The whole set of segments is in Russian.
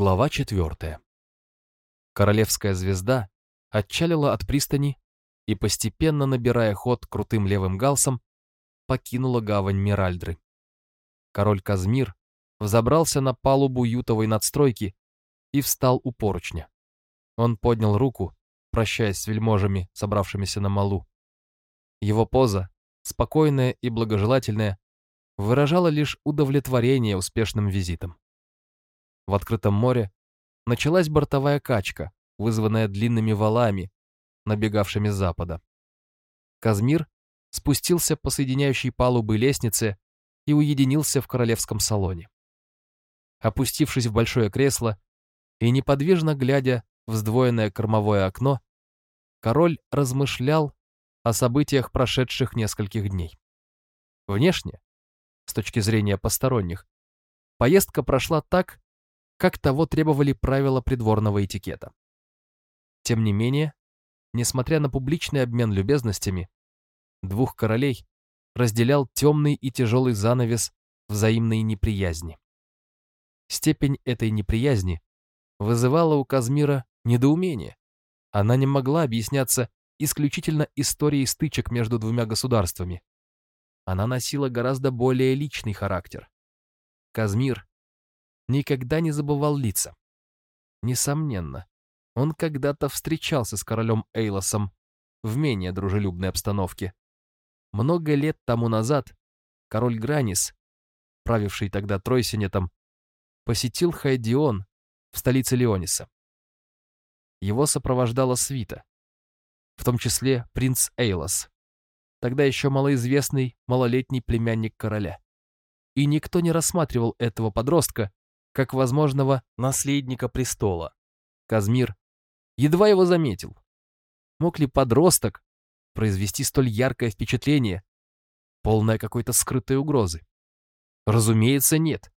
Глава четвертая. Королевская звезда отчалила от пристани и, постепенно набирая ход крутым левым галсом, покинула гавань Миральдры. Король Казмир взобрался на палубу ютовой надстройки и встал у поручня. Он поднял руку, прощаясь с вельможами, собравшимися на малу. Его поза, спокойная и благожелательная, выражала лишь удовлетворение успешным визитом. В открытом море началась бортовая качка, вызванная длинными валами, набегавшими с запада. Казмир спустился по соединяющей палубы лестнице и уединился в королевском салоне. Опустившись в большое кресло и неподвижно глядя в сдвоенное кормовое окно, король размышлял о событиях прошедших нескольких дней. Внешне, с точки зрения посторонних, поездка прошла так, как того требовали правила придворного этикета. Тем не менее, несмотря на публичный обмен любезностями, двух королей разделял темный и тяжелый занавес взаимной неприязни. Степень этой неприязни вызывала у Казмира недоумение. Она не могла объясняться исключительно историей стычек между двумя государствами. Она носила гораздо более личный характер. Казмир никогда не забывал лица. Несомненно, он когда-то встречался с королем Эйлосом в менее дружелюбной обстановке. Много лет тому назад король Гранис, правивший тогда Тройсинетом, посетил Хайдион в столице Леониса. Его сопровождала свита, в том числе принц Эйлос, тогда еще малоизвестный малолетний племянник короля. И никто не рассматривал этого подростка как возможного наследника престола. Казмир едва его заметил. Мог ли подросток произвести столь яркое впечатление, полное какой-то скрытой угрозы? Разумеется, нет.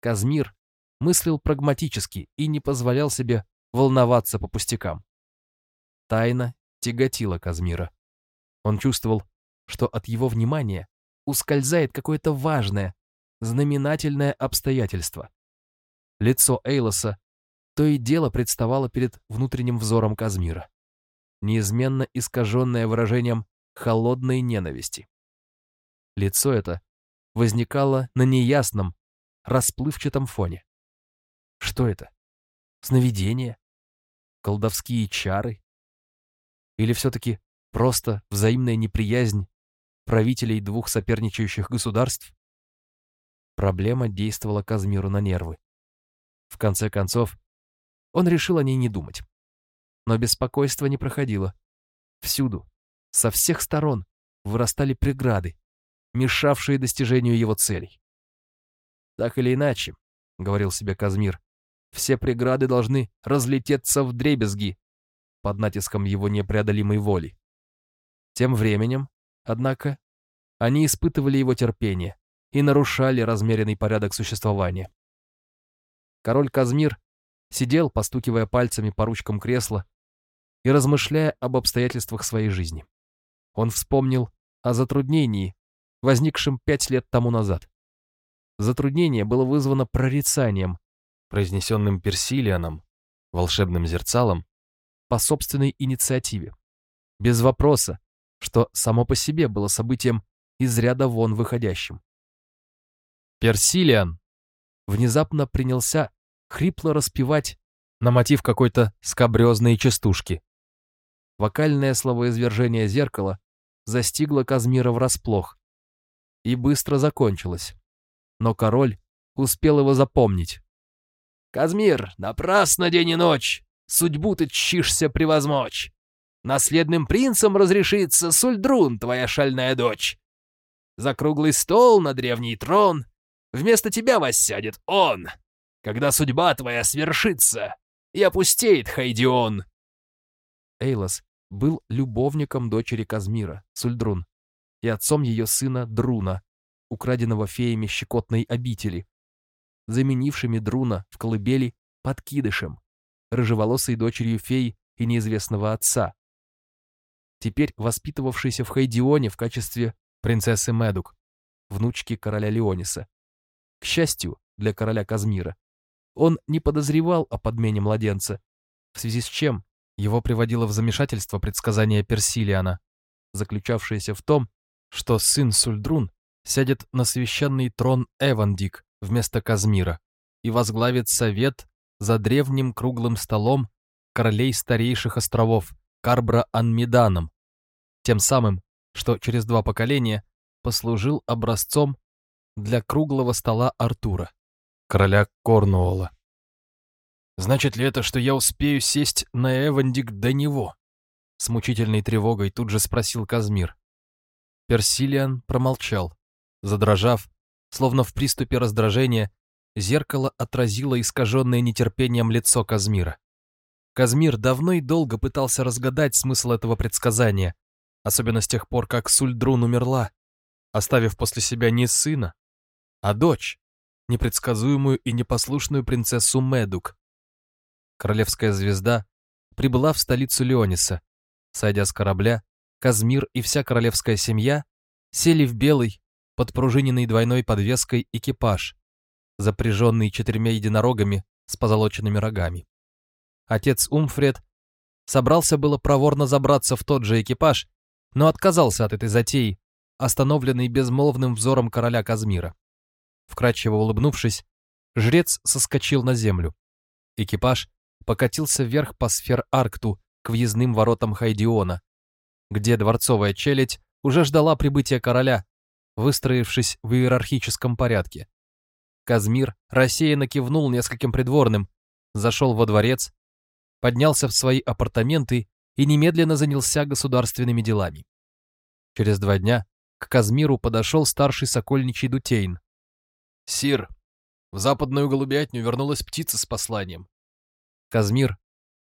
Казмир мыслил прагматически и не позволял себе волноваться по пустякам. Тайна тяготила Казмира. Он чувствовал, что от его внимания ускользает какое-то важное, знаменательное обстоятельство. Лицо Эйлоса то и дело представало перед внутренним взором Казмира, неизменно искаженное выражением холодной ненависти. Лицо это возникало на неясном, расплывчатом фоне. Что это? Сновидение? Колдовские чары? Или все-таки просто взаимная неприязнь правителей двух соперничающих государств? Проблема действовала Казмиру на нервы. В конце концов, он решил о ней не думать. Но беспокойство не проходило. Всюду, со всех сторон, вырастали преграды, мешавшие достижению его целей. «Так или иначе», — говорил себе Казмир, «все преграды должны разлететься в дребезги под натиском его непреодолимой воли». Тем временем, однако, они испытывали его терпение и нарушали размеренный порядок существования. Король Казмир сидел, постукивая пальцами по ручкам кресла и размышляя об обстоятельствах своей жизни. Он вспомнил о затруднении, возникшем пять лет тому назад. Затруднение было вызвано прорицанием, произнесенным Персилианом, волшебным зерцалом, по собственной инициативе, без вопроса, что само по себе было событием из ряда вон выходящим. Персилиан внезапно принялся хрипло распевать на мотив какой-то скабрезной частушки. Вокальное словоизвержение зеркала застигло Казмира врасплох и быстро закончилось. Но король успел его запомнить. «Казмир, напрасно день и ночь, судьбу ты чишься превозмочь. Наследным принцем разрешится Сульдрун, твоя шальная дочь. За круглый стол на древний трон вместо тебя воссядет он когда судьба твоя свершится, и опустеет Хайдион!» Эйлос был любовником дочери Казмира, Сульдрун, и отцом ее сына Друна, украденного феями щекотной обители, заменившими Друна в колыбели подкидышем, рыжеволосой дочерью фей и неизвестного отца, теперь воспитывавшейся в Хайдионе в качестве принцессы Медук, внучки короля Леониса. Счастью для короля Казмира, он не подозревал о подмене младенца, в связи с чем его приводило в замешательство предсказание Персилиана, заключавшееся в том, что сын Сульдрун сядет на священный трон Эвандик вместо Казмира и возглавит совет за древним круглым столом королей старейших островов Карбра-Анмиданом, тем самым, что через два поколения послужил образцом для круглого стола Артура, короля Корнуола. Значит ли это, что я успею сесть на Эвандик до него? С мучительной тревогой тут же спросил Казмир. Персилиан промолчал. Задрожав, словно в приступе раздражения, зеркало отразило искаженное нетерпением лицо Казмира. Казмир давно и долго пытался разгадать смысл этого предсказания, особенно с тех пор, как Сульдрун умерла, оставив после себя не сына, а дочь, непредсказуемую и непослушную принцессу Медук. Королевская звезда прибыла в столицу Леониса. Сойдя с корабля, Казмир и вся королевская семья сели в белый, подпружиненный двойной подвеской экипаж, запряженный четырьмя единорогами с позолоченными рогами. Отец Умфред собрался было проворно забраться в тот же экипаж, но отказался от этой затеи, остановленный безмолвным взором короля Казмира. Вкрадчиво улыбнувшись, жрец соскочил на землю. Экипаж покатился вверх по сфер-аркту к въездным воротам Хайдиона, где дворцовая челядь уже ждала прибытия короля, выстроившись в иерархическом порядке. Казмир рассеянно кивнул нескольким придворным, зашел во дворец, поднялся в свои апартаменты и немедленно занялся государственными делами. Через два дня к Казмиру подошел старший сокольничий Дутейн. «Сир, в западную голубятню вернулась птица с посланием. Казмир,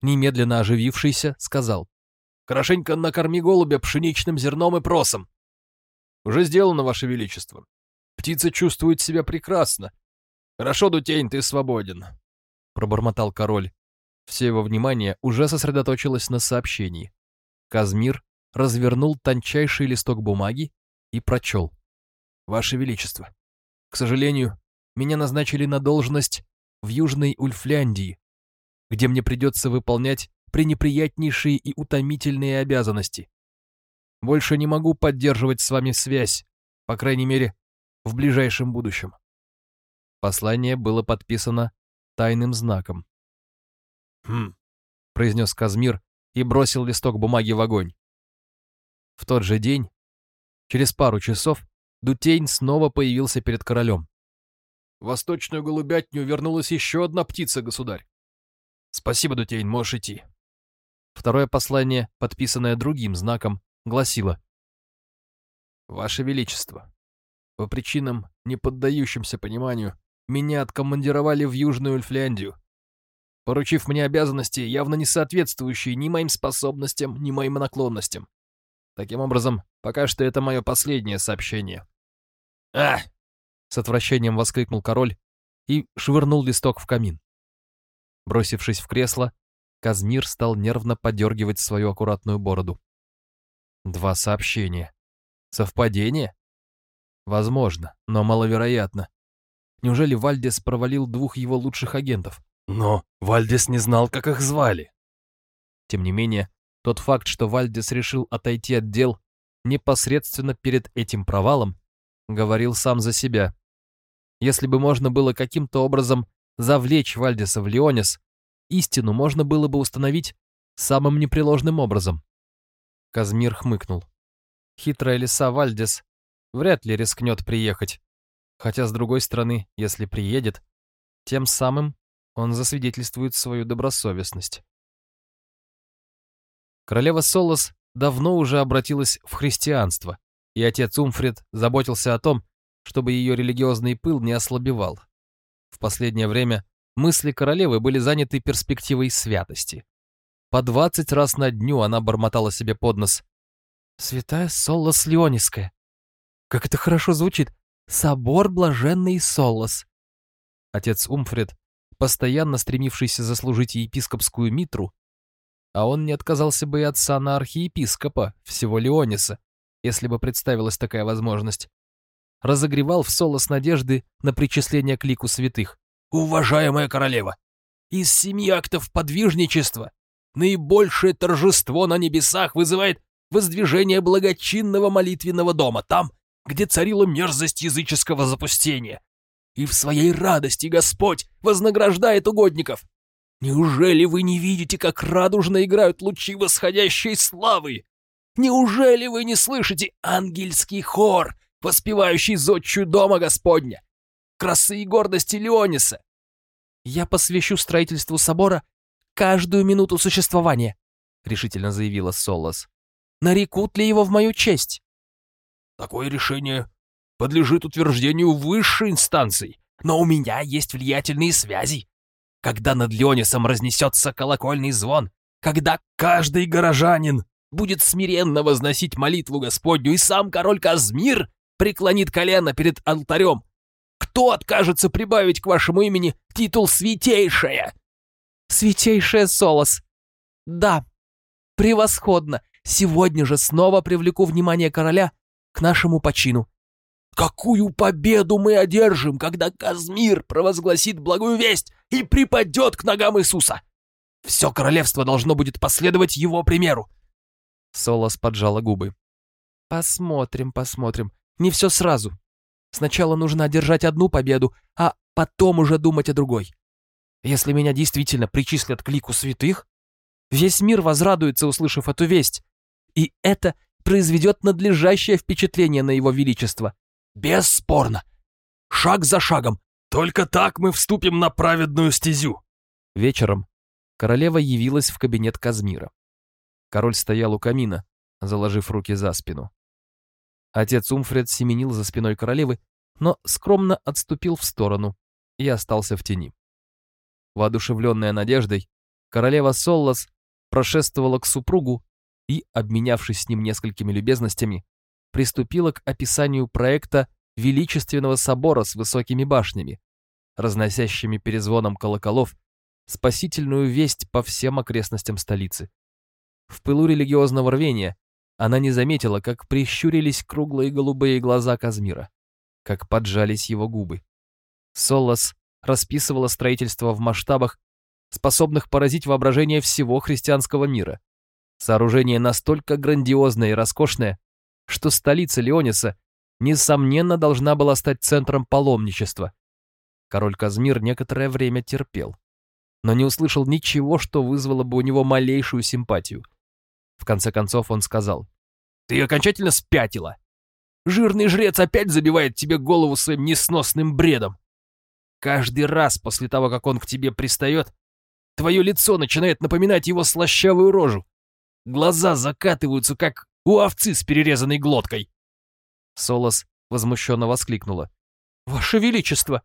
немедленно оживившийся, сказал. «Хорошенько накорми голубя пшеничным зерном и просом». «Уже сделано, Ваше Величество. Птица чувствует себя прекрасно. Хорошо, Дутень, ты свободен», — пробормотал король. Все его внимание уже сосредоточилось на сообщении. Казмир развернул тончайший листок бумаги и прочел. «Ваше Величество, к сожалению, меня назначили на должность в Южной Ульфляндии, где мне придется выполнять пренеприятнейшие и утомительные обязанности. Больше не могу поддерживать с вами связь, по крайней мере, в ближайшем будущем. Послание было подписано тайным знаком. «Хм», — произнес Казмир и бросил листок бумаги в огонь. В тот же день, через пару часов, Дутейн снова появился перед королем. «В восточную голубятню вернулась еще одна птица, государь. «Спасибо, Дутейн, можешь идти». Второе послание, подписанное другим знаком, гласило «Ваше Величество, по причинам, не поддающимся пониманию, меня откомандировали в Южную Ульфляндию, поручив мне обязанности, явно не соответствующие ни моим способностям, ни моим наклонностям. Таким образом, пока что это мое последнее сообщение». «А!» — с отвращением воскликнул король и швырнул листок в камин. Бросившись в кресло, Казмир стал нервно подергивать свою аккуратную бороду. Два сообщения. Совпадение? Возможно, но маловероятно. Неужели Вальдес провалил двух его лучших агентов? Но Вальдес не знал, как их звали. Тем не менее, тот факт, что Вальдес решил отойти от дел непосредственно перед этим провалом, говорил сам за себя. Если бы можно было каким-то образом завлечь Вальдеса в Леонис, истину можно было бы установить самым непреложным образом. Казмир хмыкнул. Хитрая лиса Вальдес вряд ли рискнет приехать. Хотя, с другой стороны, если приедет, тем самым он засвидетельствует свою добросовестность. Королева Солос давно уже обратилась в христианство, и отец Умфрид заботился о том, чтобы ее религиозный пыл не ослабевал. В последнее время мысли королевы были заняты перспективой святости. По двадцать раз на дню она бормотала себе под нос. «Святая Солос Леониская! Как это хорошо звучит! Собор блаженный Солос!» Отец Умфред, постоянно стремившийся заслужить епископскую митру, а он не отказался бы и от сана архиепископа всего Леониса, если бы представилась такая возможность, разогревал в Солос надежды на причисление к лику святых. уважаемая королева, из семи актов подвижничества наибольшее торжество на небесах вызывает воздвижение благочинного молитвенного дома, там, где царила мерзость языческого запустения. И в своей радости Господь вознаграждает угодников. Неужели вы не видите, как радужно играют лучи восходящей славы? Неужели вы не слышите ангельский хор, воспевающий зодчую дома Господня? Красы и гордости Леониса. Я посвящу строительству собора каждую минуту существования, решительно заявила Солос. Нарекут ли его в мою честь? Такое решение подлежит утверждению высшей инстанции, но у меня есть влиятельные связи. Когда над Леонисом разнесется колокольный звон, когда каждый горожанин будет смиренно возносить молитву Господню, и сам король Казмир преклонит колено перед алтарем, кто откажется прибавить к вашему имени титул «Святейшая»?» «Святейшая Солос». «Да, превосходно. Сегодня же снова привлеку внимание короля к нашему почину. Какую победу мы одержим, когда Казмир провозгласит благую весть и припадет к ногам Иисуса! Все королевство должно будет последовать его примеру!» Солос поджала губы. «Посмотрим, посмотрим. Не все сразу. Сначала нужно одержать одну победу, а потом уже думать о другой. Если меня действительно причислят к лику святых, весь мир возрадуется, услышав эту весть, и это произведет надлежащее впечатление на его величество. Бесспорно. Шаг за шагом. Только так мы вступим на праведную стезю. Вечером королева явилась в кабинет Казмира. Король стоял у камина, заложив руки за спину. Отец Умфред семенил за спиной королевы, но скромно отступил в сторону и остался в тени. Воодушевленная надеждой, королева Соллас прошествовала к супругу и, обменявшись с ним несколькими любезностями, приступила к описанию проекта величественного собора с высокими башнями, разносящими перезвоном колоколов спасительную весть по всем окрестностям столицы. В пылу религиозного рвения она не заметила, как прищурились круглые голубые глаза Казмира, как поджались его губы. Солос расписывала строительство в масштабах, способных поразить воображение всего христианского мира. Сооружение настолько грандиозное и роскошное, что столица Леониса, несомненно, должна была стать центром паломничества. Король Казмир некоторое время терпел, но не услышал ничего, что вызвало бы у него малейшую симпатию. В конце концов он сказал, «Ты окончательно спятила. Жирный жрец опять забивает тебе голову своим несносным бредом. Каждый раз после того, как он к тебе пристает, твое лицо начинает напоминать его слащавую рожу. Глаза закатываются, как у овцы с перерезанной глоткой. Солос возмущенно воскликнула. «Ваше Величество!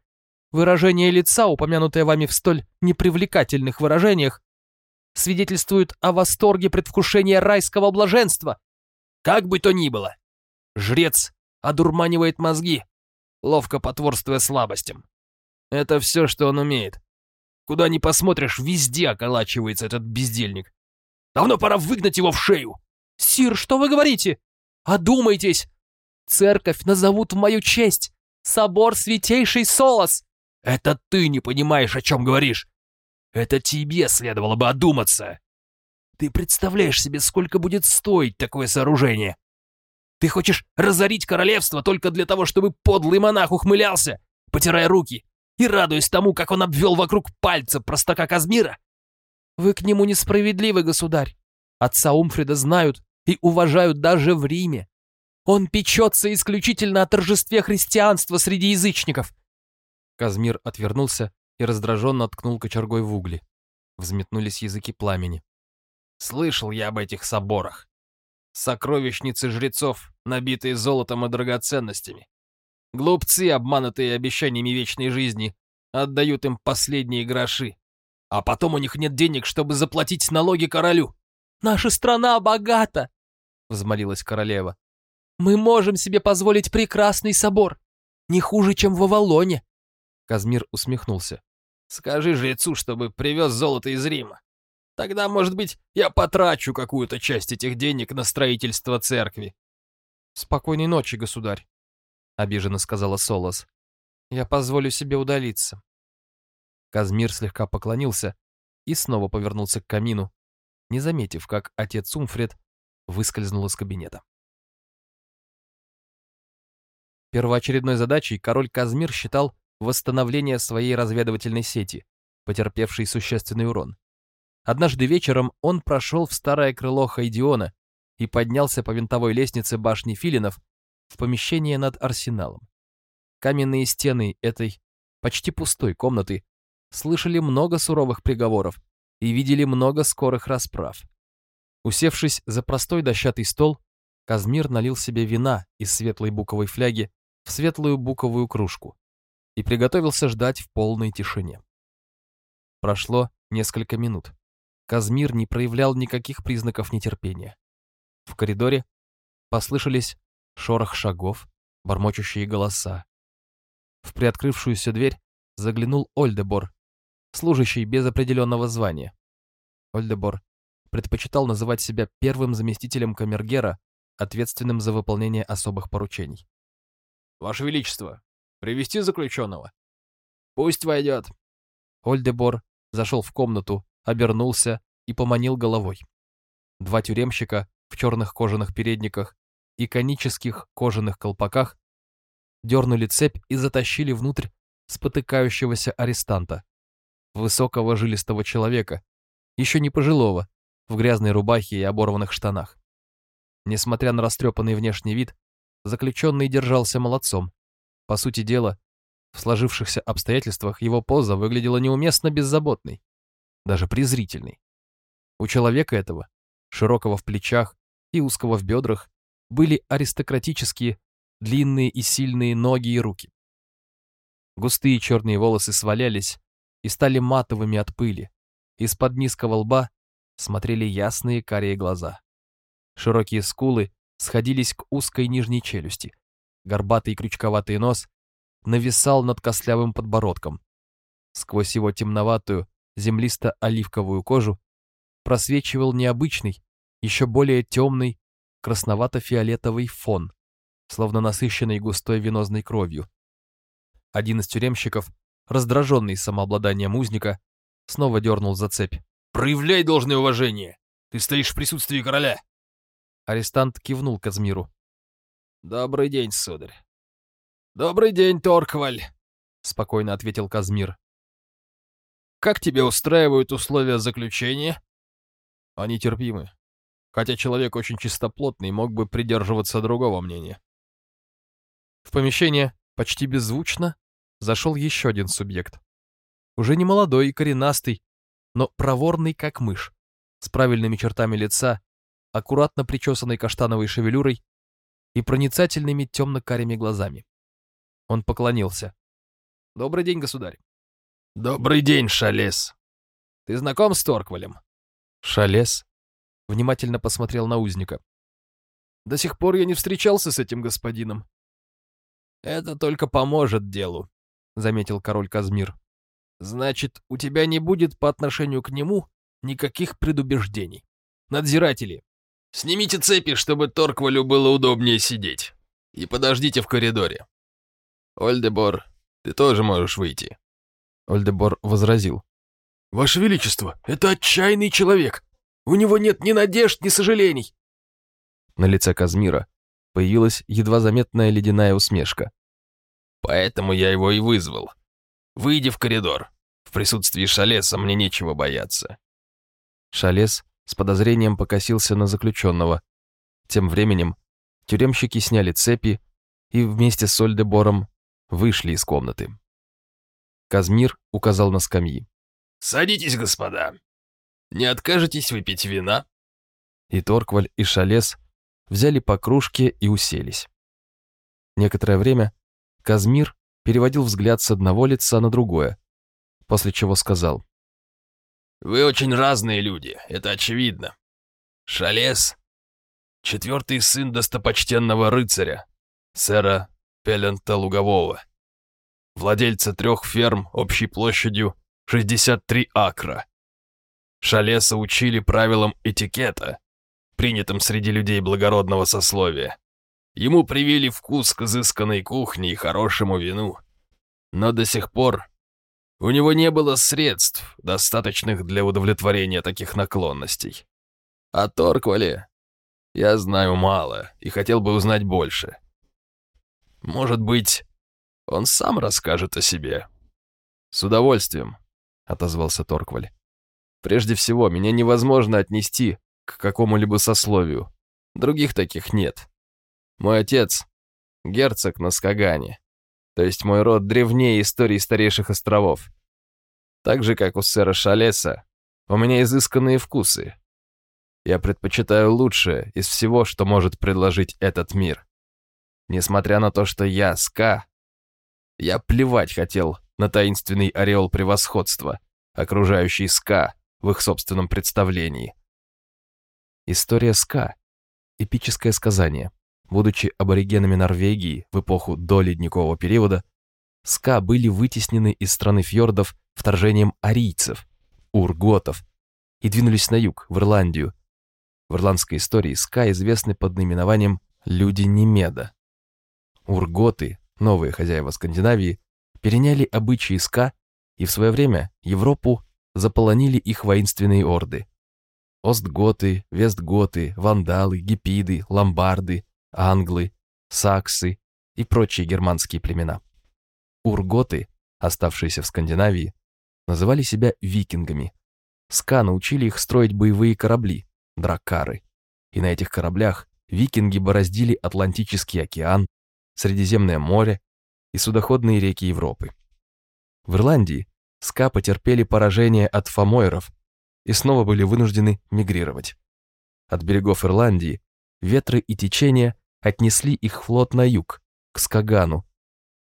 Выражение лица, упомянутое вами в столь непривлекательных выражениях, свидетельствует о восторге предвкушения райского блаженства. Как бы то ни было, жрец одурманивает мозги, ловко потворствуя слабостям. Это все, что он умеет. Куда ни посмотришь, везде околачивается этот бездельник. Давно пора выгнать его в шею. Сир, что вы говорите? Одумайтесь. Церковь назовут в мою честь. Собор Святейший Солос. Это ты не понимаешь, о чем говоришь. Это тебе следовало бы одуматься. Ты представляешь себе, сколько будет стоить такое сооружение? Ты хочешь разорить королевство только для того, чтобы подлый монах ухмылялся, потирая руки и радуясь тому, как он обвел вокруг пальца простака Казмира? Вы к нему несправедливы, государь. Отца Умфрида знают и уважают даже в Риме. Он печется исключительно о торжестве христианства среди язычников. Казмир отвернулся и раздраженно ткнул кочергой в угли. Взметнулись языки пламени. Слышал я об этих соборах. Сокровищницы жрецов, набитые золотом и драгоценностями. Глупцы, обманутые обещаниями вечной жизни, отдают им последние гроши. А потом у них нет денег, чтобы заплатить налоги королю. «Наша страна богата!» — взмолилась королева. «Мы можем себе позволить прекрасный собор. Не хуже, чем в Авалоне». Казмир усмехнулся. «Скажи жрецу, чтобы привез золото из Рима. Тогда, может быть, я потрачу какую-то часть этих денег на строительство церкви». «Спокойной ночи, государь», — обиженно сказала Солос. «Я позволю себе удалиться. Казмир слегка поклонился и снова повернулся к камину, не заметив, как отец Умфред выскользнул из кабинета. Первоочередной задачей король Казмир считал восстановление своей разведывательной сети, потерпевшей существенный урон. Однажды вечером он прошел в старое крыло Хайдиона и поднялся по винтовой лестнице башни Филинов в помещение над арсеналом. Каменные стены этой почти пустой комнаты слышали много суровых приговоров и видели много скорых расправ. Усевшись за простой дощатый стол, Казмир налил себе вина из светлой буковой фляги в светлую буковую кружку и приготовился ждать в полной тишине. Прошло несколько минут. Казмир не проявлял никаких признаков нетерпения. В коридоре послышались шорох шагов, бормочущие голоса. В приоткрывшуюся дверь заглянул Ольдебор, служащий без определенного звания. Ольдебор предпочитал называть себя первым заместителем камергера, ответственным за выполнение особых поручений. «Ваше Величество, привести заключенного?» «Пусть войдет». Ольдебор зашел в комнату, обернулся и поманил головой. Два тюремщика в черных кожаных передниках и конических кожаных колпаках дернули цепь и затащили внутрь спотыкающегося арестанта, высокого жилистого человека, еще не пожилого, в грязной рубахе и оборванных штанах. Несмотря на растрепанный внешний вид, заключенный держался молодцом. По сути дела, в сложившихся обстоятельствах его поза выглядела неуместно беззаботной, даже презрительной. У человека этого, широкого в плечах и узкого в бедрах, были аристократические, длинные и сильные ноги и руки. Густые черные волосы свалялись и стали матовыми от пыли. Из-под низкого лба смотрели ясные карие глаза. Широкие скулы сходились к узкой нижней челюсти. Горбатый крючковатый нос нависал над костлявым подбородком. Сквозь его темноватую, землисто-оливковую кожу просвечивал необычный, еще более темный, красновато-фиолетовый фон, словно насыщенный густой венозной кровью. Один из тюремщиков, раздраженный самообладанием узника, снова дернул за цепь. «Проявляй должное уважение! Ты стоишь в присутствии короля!» Арестант кивнул Казмиру. «Добрый день, сударь!» «Добрый день, Торкваль!» — спокойно ответил Казмир. «Как тебе устраивают условия заключения?» «Они терпимы, хотя человек очень чистоплотный мог бы придерживаться другого мнения». В помещение почти беззвучно зашел еще один субъект. Уже не молодой и коренастый, но проворный, как мышь, с правильными чертами лица, аккуратно причесанной каштановой шевелюрой и проницательными темно-карими глазами. Он поклонился. «Добрый день, государь». «Добрый день, Шалес. Ты знаком с Торквалем?» Шалес внимательно посмотрел на узника. «До сих пор я не встречался с этим господином». «Это только поможет делу», — заметил король Казмир. «Значит, у тебя не будет по отношению к нему никаких предубеждений. Надзиратели, снимите цепи, чтобы Торквалю было удобнее сидеть, и подождите в коридоре. Ольдебор, ты тоже можешь выйти». Ольдебор возразил. «Ваше Величество, это отчаянный человек. У него нет ни надежд, ни сожалений». На лице Казмира появилась едва заметная ледяная усмешка. «Поэтому я его и вызвал. Выйди в коридор. В присутствии Шалеса мне нечего бояться». Шалес с подозрением покосился на заключенного. Тем временем тюремщики сняли цепи и вместе с Ольдебором вышли из комнаты. Казмир указал на скамьи. «Садитесь, господа. Не откажетесь выпить вина?» И Торкваль, и Шалес взяли по кружке и уселись. Некоторое время Казмир переводил взгляд с одного лица на другое, после чего сказал. «Вы очень разные люди, это очевидно. Шалес — четвертый сын достопочтенного рыцаря, сэра Пелента Лугового, владельца трех ферм общей площадью 63 акра. Шалеса учили правилам этикета, принятым среди людей благородного сословия. Ему привили вкус к изысканной кухне и хорошему вину. Но до сих пор У него не было средств, достаточных для удовлетворения таких наклонностей. О Торквале я знаю мало и хотел бы узнать больше. Может быть, он сам расскажет о себе. С удовольствием, отозвался Торкваль. Прежде всего, меня невозможно отнести к какому-либо сословию. Других таких нет. Мой отец — герцог на Скагане. То есть мой род древнее истории старейших островов. Так же, как у сэра Шалеса, у меня изысканные вкусы. Я предпочитаю лучшее из всего, что может предложить этот мир. Несмотря на то, что я ска, я плевать хотел на таинственный ореол превосходства, окружающий ска в их собственном представлении. История ска — эпическое сказание. Будучи аборигенами Норвегии в эпоху до ледникового периода, ска были вытеснены из страны фьордов вторжением арийцев, урготов, и двинулись на юг, в Ирландию. В ирландской истории ска известны под наименованием «люди Немеда». Урготы, новые хозяева Скандинавии, переняли обычаи ска, и в свое время Европу заполонили их воинственные орды. Остготы, Вестготы, Вандалы, Гипиды, Ломбарды, англы, саксы и прочие германские племена. Урготы, оставшиеся в Скандинавии, называли себя викингами. Ска научили их строить боевые корабли, драккары, и на этих кораблях викинги бороздили Атлантический океан, Средиземное море и судоходные реки Европы. В Ирландии ска потерпели поражение от фамойров и снова были вынуждены мигрировать. От берегов Ирландии ветры и течения отнесли их флот на юг, к Скагану,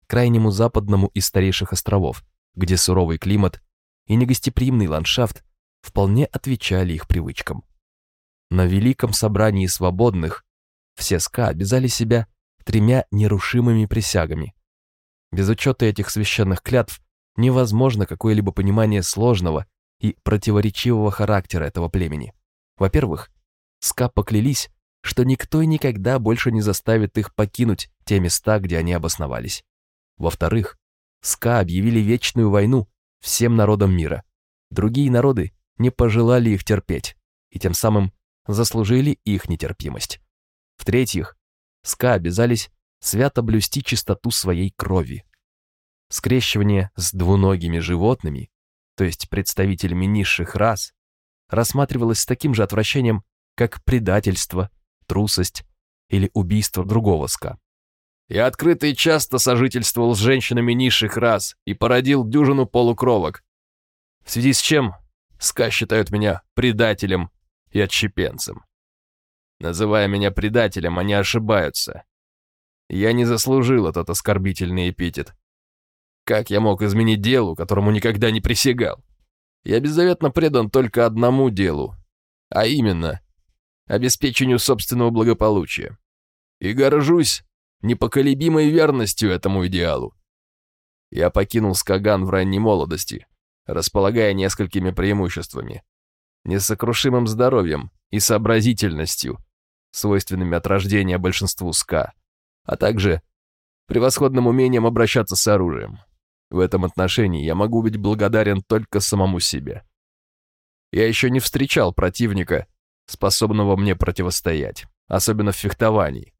крайнему западному из старейших островов, где суровый климат и негостеприимный ландшафт вполне отвечали их привычкам. На Великом собрании свободных все ска обязали себя тремя нерушимыми присягами. Без учета этих священных клятв невозможно какое-либо понимание сложного и противоречивого характера этого племени. Во-первых, ска поклялись что никто и никогда больше не заставит их покинуть те места, где они обосновались. Во-вторых, СКА объявили вечную войну всем народам мира. Другие народы не пожелали их терпеть и тем самым заслужили их нетерпимость. В-третьих, СКА обязались свято блюсти чистоту своей крови. Скрещивание с двуногими животными, то есть представителями низших рас, рассматривалось с таким же отвращением, как предательство трусость или убийство другого ска. Я открыто и часто сожительствовал с женщинами низших рас и породил дюжину полукровок, в связи с чем ска считают меня предателем и отщепенцем. Называя меня предателем, они ошибаются. Я не заслужил этот оскорбительный эпитет. Как я мог изменить делу, которому никогда не присягал? Я беззаветно предан только одному делу, а именно обеспечению собственного благополучия. И горжусь непоколебимой верностью этому идеалу. Я покинул Скаган в ранней молодости, располагая несколькими преимуществами. Несокрушимым здоровьем и сообразительностью, свойственными от рождения большинству ска, а также превосходным умением обращаться с оружием. В этом отношении я могу быть благодарен только самому себе. Я еще не встречал противника, способного мне противостоять, особенно в фехтовании.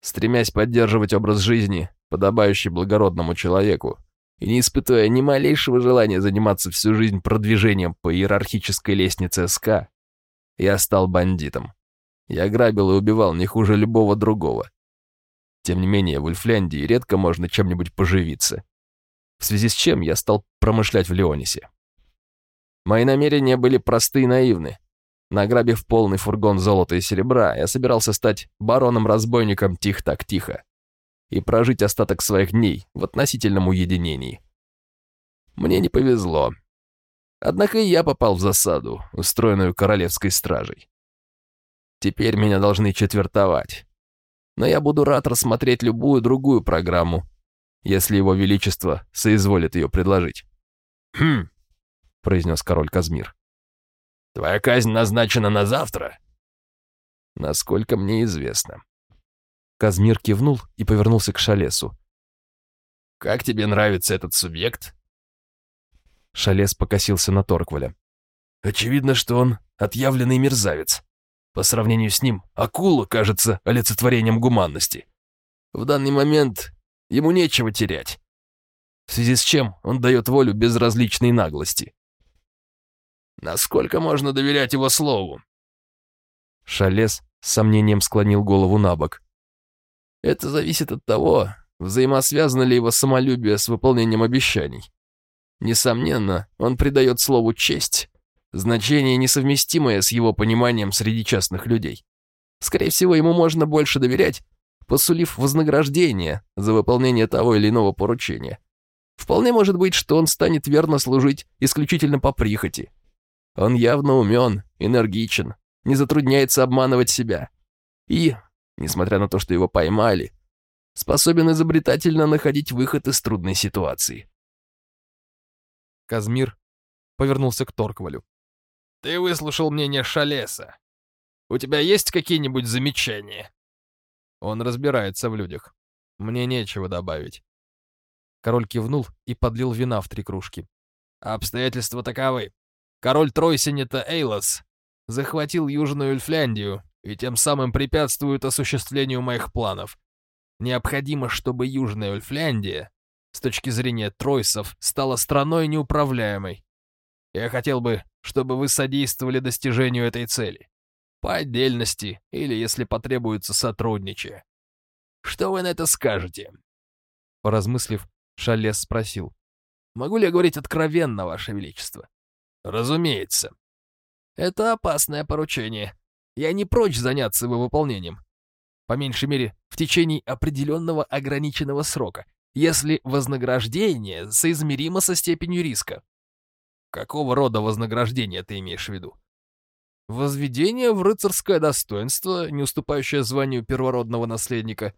Стремясь поддерживать образ жизни, подобающий благородному человеку, и не испытывая ни малейшего желания заниматься всю жизнь продвижением по иерархической лестнице СК, я стал бандитом. Я грабил и убивал не хуже любого другого. Тем не менее, в Ульфляндии редко можно чем-нибудь поживиться. В связи с чем я стал промышлять в Леонисе. Мои намерения были просты и наивны. Награбив полный фургон золота и серебра, я собирался стать бароном-разбойником тихо-так тихо и прожить остаток своих дней в относительном уединении. Мне не повезло. Однако и я попал в засаду, устроенную королевской стражей. Теперь меня должны четвертовать. Но я буду рад рассмотреть любую другую программу, если его величество соизволит ее предложить. «Хм», — произнес король Казмир. Твоя казнь назначена на завтра?» «Насколько мне известно». Казмир кивнул и повернулся к Шалесу. «Как тебе нравится этот субъект?» Шалес покосился на Торкваля. Очевидно, что он отъявленный мерзавец. По сравнению с ним, акула кажется олицетворением гуманности. В данный момент ему нечего терять. В связи с чем он дает волю безразличной наглости. Насколько можно доверять его слову? Шалес с сомнением склонил голову на бок. Это зависит от того, взаимосвязано ли его самолюбие с выполнением обещаний. Несомненно, он придает слову честь, значение несовместимое с его пониманием среди частных людей. Скорее всего, ему можно больше доверять, посулив вознаграждение за выполнение того или иного поручения. Вполне может быть, что он станет верно служить исключительно по прихоти. Он явно умен, энергичен, не затрудняется обманывать себя. И, несмотря на то, что его поймали, способен изобретательно находить выход из трудной ситуации. Казмир повернулся к Торквалю. «Ты выслушал мнение Шалеса. У тебя есть какие-нибудь замечания?» Он разбирается в людях. Мне нечего добавить. Король кивнул и подлил вина в три кружки. «Обстоятельства таковы. Король Тройсинета Эйлос захватил Южную Эльфляндию и тем самым препятствует осуществлению моих планов. Необходимо, чтобы Южная Эльфляндия, с точки зрения Тройсов, стала страной неуправляемой. Я хотел бы, чтобы вы содействовали достижению этой цели. По отдельности или, если потребуется, сотрудничая. Что вы на это скажете?» Поразмыслив, Шалес спросил. «Могу ли я говорить откровенно, Ваше Величество?» «Разумеется. Это опасное поручение. Я не прочь заняться его выполнением. По меньшей мере, в течение определенного ограниченного срока, если вознаграждение соизмеримо со степенью риска. Какого рода вознаграждение ты имеешь в виду? Возведение в рыцарское достоинство, не уступающее званию первородного наследника,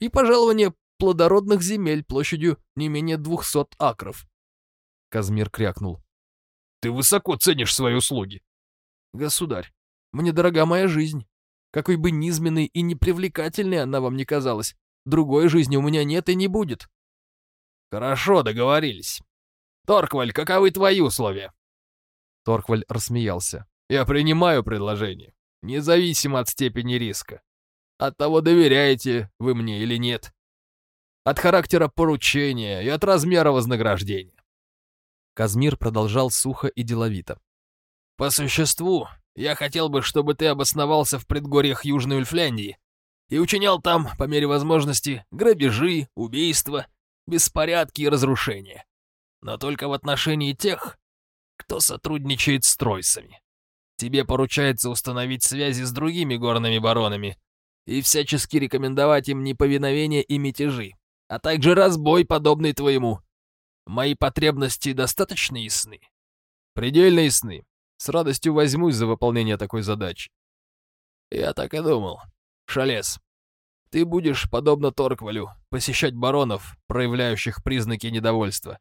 и пожалование плодородных земель площадью не менее двухсот акров. Казмир крякнул. «Ты высоко ценишь свои услуги!» «Государь, мне дорога моя жизнь. Какой бы низменной и непривлекательной она вам не казалась, другой жизни у меня нет и не будет». «Хорошо, договорились. Торкваль, каковы твои условия?» Торкваль рассмеялся. «Я принимаю предложение, независимо от степени риска. От того, доверяете вы мне или нет. От характера поручения и от размера вознаграждения». Казмир продолжал сухо и деловито. По существу, я хотел бы, чтобы ты обосновался в предгорьях Южной Ульфляндии и учинял там, по мере возможности, грабежи, убийства, беспорядки и разрушения. Но только в отношении тех, кто сотрудничает с тройсами. Тебе поручается установить связи с другими горными баронами и всячески рекомендовать им неповиновение и мятежи, а также разбой, подобный твоему. Мои потребности достаточно ясны? Предельно ясны. С радостью возьмусь за выполнение такой задачи. Я так и думал. Шалес, ты будешь, подобно Торквалю, посещать баронов, проявляющих признаки недовольства,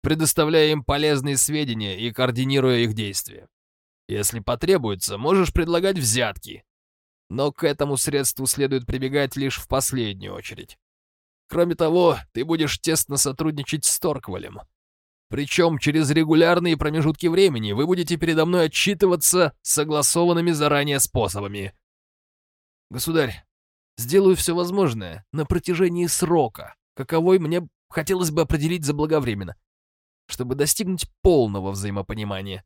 предоставляя им полезные сведения и координируя их действия. Если потребуется, можешь предлагать взятки. Но к этому средству следует прибегать лишь в последнюю очередь. Кроме того, ты будешь тесно сотрудничать с Торквалем, причем через регулярные промежутки времени вы будете передо мной отчитываться согласованными заранее способами. Государь, сделаю все возможное на протяжении срока, каковой мне хотелось бы определить заблаговременно, чтобы достигнуть полного взаимопонимания.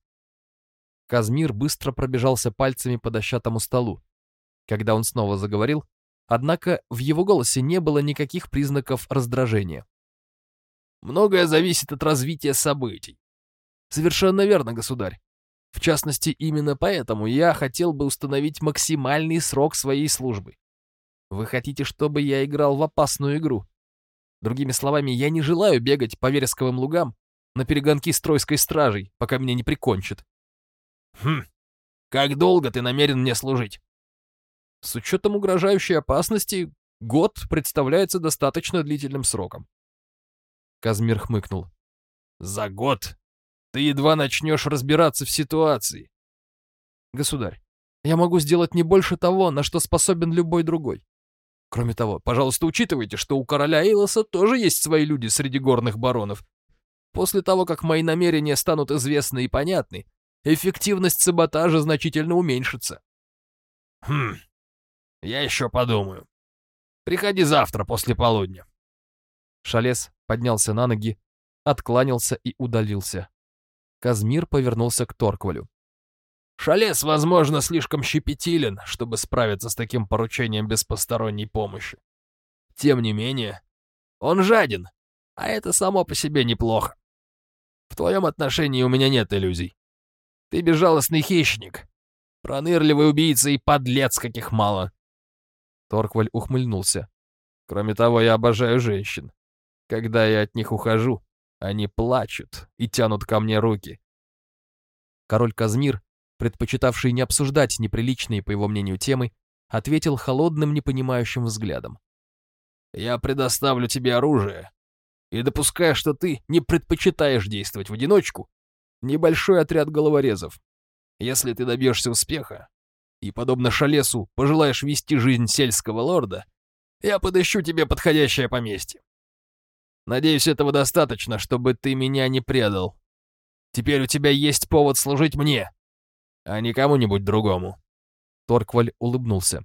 Казмир быстро пробежался пальцами по дощатому столу. Когда он снова заговорил, однако в его голосе не было никаких признаков раздражения. Многое зависит от развития событий. Совершенно верно, государь. В частности, именно поэтому я хотел бы установить максимальный срок своей службы. Вы хотите, чтобы я играл в опасную игру? Другими словами, я не желаю бегать по вересковым лугам на перегонки с тройской стражей, пока меня не прикончат. Хм, как долго ты намерен мне служить? С учетом угрожающей опасности, год представляется достаточно длительным сроком. Казмир хмыкнул. «За год ты едва начнешь разбираться в ситуации». «Государь, я могу сделать не больше того, на что способен любой другой. Кроме того, пожалуйста, учитывайте, что у короля Эйлоса тоже есть свои люди среди горных баронов. После того, как мои намерения станут известны и понятны, эффективность саботажа значительно уменьшится. Хм, я еще подумаю. Приходи завтра после полудня. Шалес поднялся на ноги, откланялся и удалился. Казмир повернулся к Торквалю. Шалес, возможно, слишком щепетилен, чтобы справиться с таким поручением без посторонней помощи. Тем не менее, он жаден, а это само по себе неплохо. В твоем отношении у меня нет иллюзий. Ты безжалостный хищник, пронырливый убийца и подлец, каких мало. Торкваль ухмыльнулся. Кроме того, я обожаю женщин. Когда я от них ухожу, они плачут и тянут ко мне руки. Король Казмир, предпочитавший не обсуждать неприличные, по его мнению, темы, ответил холодным, непонимающим взглядом. «Я предоставлю тебе оружие, и допуская, что ты не предпочитаешь действовать в одиночку, небольшой отряд головорезов. Если ты добьешься успеха и, подобно Шалесу, пожелаешь вести жизнь сельского лорда, я подыщу тебе подходящее поместье. Надеюсь, этого достаточно, чтобы ты меня не предал. Теперь у тебя есть повод служить мне, а не кому-нибудь другому». Торкваль улыбнулся.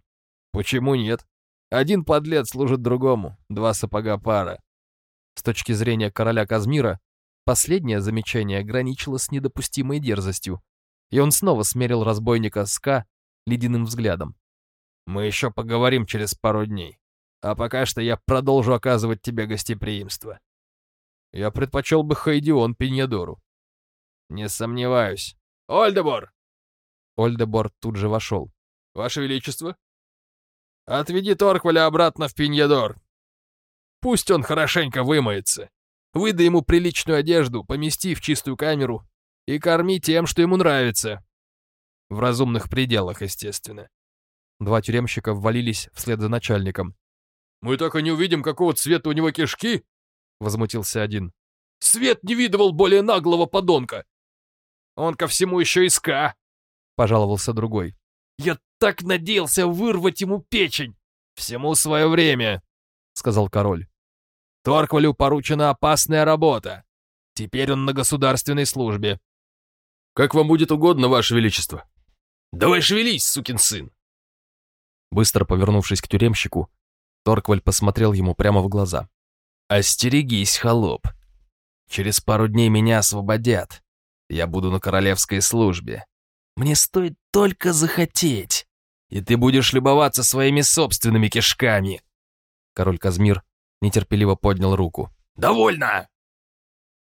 «Почему нет? Один подлец служит другому, два сапога пара». С точки зрения короля Казмира, последнее замечание граничило с недопустимой дерзостью, и он снова смерил разбойника Ска ледяным взглядом. «Мы еще поговорим через пару дней. А пока что я продолжу оказывать тебе гостеприимство. Я предпочел бы Хайдион Пиньядору. Не сомневаюсь. Ольдебор!» Ольдебор тут же вошел. «Ваше Величество?» «Отведи Торкваля обратно в Пиньядор. Пусть он хорошенько вымоется. Выдай ему приличную одежду, помести в чистую камеру и корми тем, что ему нравится. В разумных пределах, естественно». Два тюремщика ввалились вслед за начальником. «Мы так и не увидим, какого цвета у него кишки?» — возмутился один. «Свет не видывал более наглого подонка!» «Он ко всему еще и ска!» — пожаловался другой. «Я так надеялся вырвать ему печень!» «Всему свое время!» — сказал король. «Торквалю поручена опасная работа. Теперь он на государственной службе». «Как вам будет угодно, Ваше Величество!» «Давай шевелись, сукин сын!» Быстро повернувшись к тюремщику, Торкваль посмотрел ему прямо в глаза. «Остерегись, холоп. Через пару дней меня освободят. Я буду на королевской службе. Мне стоит только захотеть, и ты будешь любоваться своими собственными кишками». Король Казмир нетерпеливо поднял руку. «Довольно!»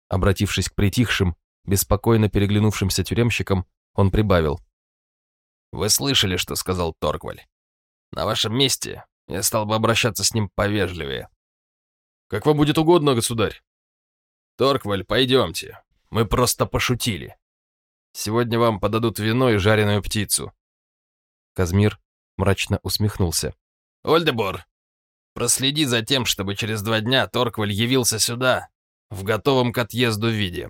Обратившись к притихшим, беспокойно переглянувшимся тюремщикам, он прибавил. «Вы слышали, что сказал Торкваль? На вашем месте я стал бы обращаться с ним повежливее. Как вам будет угодно, государь. Торкваль, пойдемте. Мы просто пошутили. Сегодня вам подадут вино и жареную птицу. Казмир мрачно усмехнулся. Ольдебор, проследи за тем, чтобы через два дня Торкваль явился сюда, в готовом к отъезду виде.